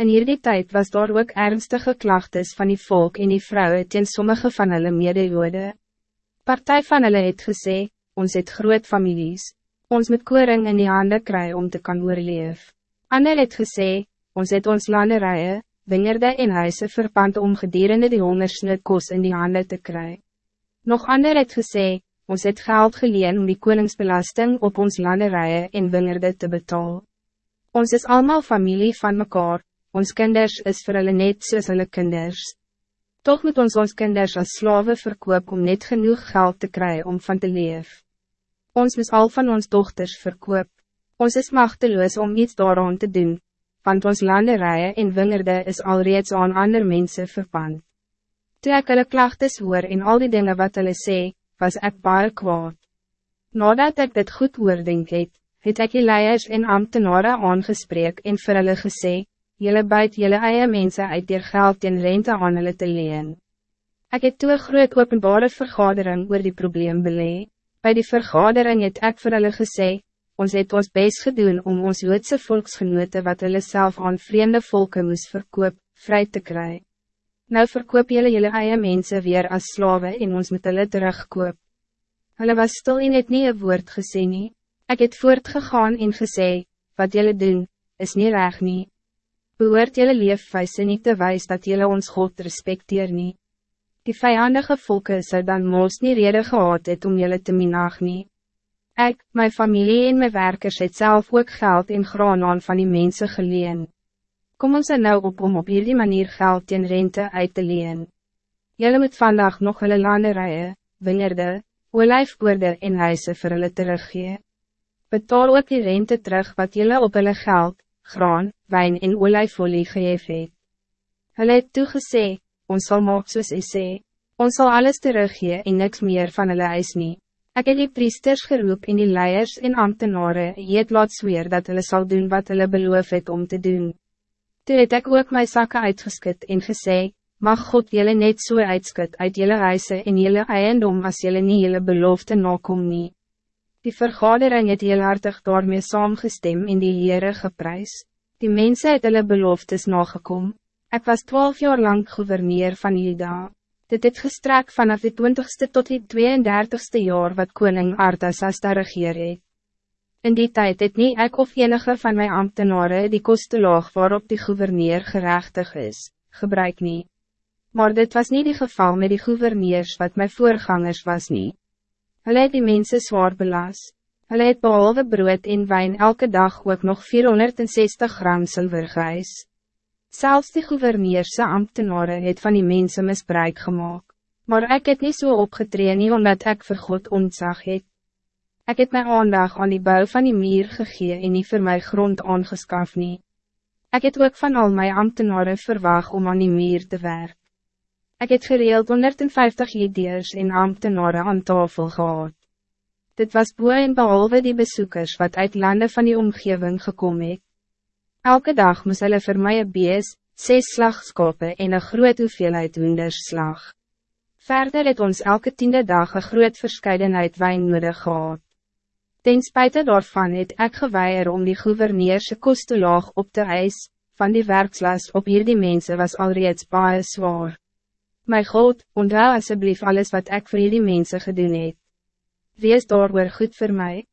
In hierdie tijd was daar ook ernstige klachtes van die volk en die vrouwen teen sommige van hulle mede-jode. Partij van hulle het gesê, ons het groot families, ons moet koring in die handen kry om te kan oorleef. Ander het gesê, ons het ons landerijen, wingerde en huise verpand om gedurende die hongersnood kos in die handen te kry. Nog ander het gesê, ons het geld geleen om die koningsbelasting op ons landerijen en wingerde te betalen. Ons is allemaal familie van mekaar, ons kinders is voor hulle net soos hulle kinders. Toch moet ons ons kinders als slaven verkoop om net genoeg geld te krijgen om van te leven. Ons moet al van ons dochters verkoop. Ons is machteloos om iets daaraan te doen, want ons landerijen en wingerde is alreeds aan ander mensen verpand. Toe ek hulle klachtes hoor en al die dingen wat hulle sê, was ek baie kwaad. Nadat ik dit goed oordink het, het ek die leiers en ambtenaren aangespreek en vir hulle gesê, Jelle buit jelle eie mense uit dier geld en rente aan hulle te leen. Ek het toe groot openbare vergadering oor die probleem belee. Bij die vergadering het ek vir hulle gesê, ons het ons best gedoen om ons Joodse volksgenote wat hulle self aan vreemde volken moes verkoop, vrij te krijgen. Nou verkoop jelle jelle eie mense weer als slaven en ons moet hulle terugkoop. Hulle was stil en het nie een woord gesê nie. Ek het voortgegaan en gesê, wat jelle doen, is niet reg nie behoort jylle leefwijze niet te wijs dat jylle ons God respecteer nie. Die vijandige volken zou dan moos nie rede gehad het om jylle te minag nie. Ek, my familie en my werkers het zelf ook geld en graan aan van die mensen geleen. Kom ons er nou op om op hierdie manier geld en rente uit te leen. Jylle moet vandaag nog hulle landerijen, wingerde, olijfboorde en huise vir hulle teruggee. Betaal ook die rente terug wat jylle op hulle geld, graan, wijn en olijfolie geef het. Hulle het toegesê, ons sal maak soos hy sê, ons zal alles teruggee en niks meer van hulle eis nie. Ek het die priesters geroep en die leiers en ambtenaren het laat zweer dat hulle zal doen wat hulle beloof het om te doen. Toe het ek ook my zakken uitgeskut en gesê, mag God jullie net so uitskut uit jullie huise en jullie eiendom as jullie nie jullie belofte nakom nie. Die vergadering het heel hartig daarmee saamgestem in die Heere geprys. Die mensen het hulle beloftes nagekom. Ik was twaalf jaar lang gouverneur van Juda. Dit het gestrek vanaf de 20ste tot die 32ste jaar wat koning Artasas daar regeer het. In die tijd het niet ek of enige van mijn ambtenaren die kostelaag waarop die gouverneur gerechtig is, gebruik niet. Maar dit was niet die geval met die gouverneurs wat mijn voorgangers was niet. Hulle het die mense zwaar belas. Hulle het behalve brood en wijn elke dag ook nog 460 gram zilver geëis. Zelfs die gouverneerse ambtenaren het van die mensen misbruik gemaakt. Maar ik het niet zo so opgetreden nie omdat ik vir God ontzag het. Ik het mijn aandag aan die bouw van die meer gegee en nie vir my grond aangeskaf nie. Ek het ook van al mijn ambtenaren verwacht om aan die meer te werken. Ik het gereeld 150 ideeërs en ambtenaren aan tafel gehad. Dit was boe en behalve die bezoekers wat uit landen van die omgeving gekomen het. Elke dag moest hulle vir my een bees, zes slagskope en een groot hoeveelheid hoenders slag. Verder het ons elke tiende dag een groot verscheidenheid wijn nodig gehad. Ten spijte daarvan het ek geweier om die gouverneerse kostelaag op te eis, van die werkslas op hierdie mensen was alreeds baie zwaar. My God, onthou asseblief alles wat ik voor jullie mensen gedoen het. Wees daar weer goed voor mij.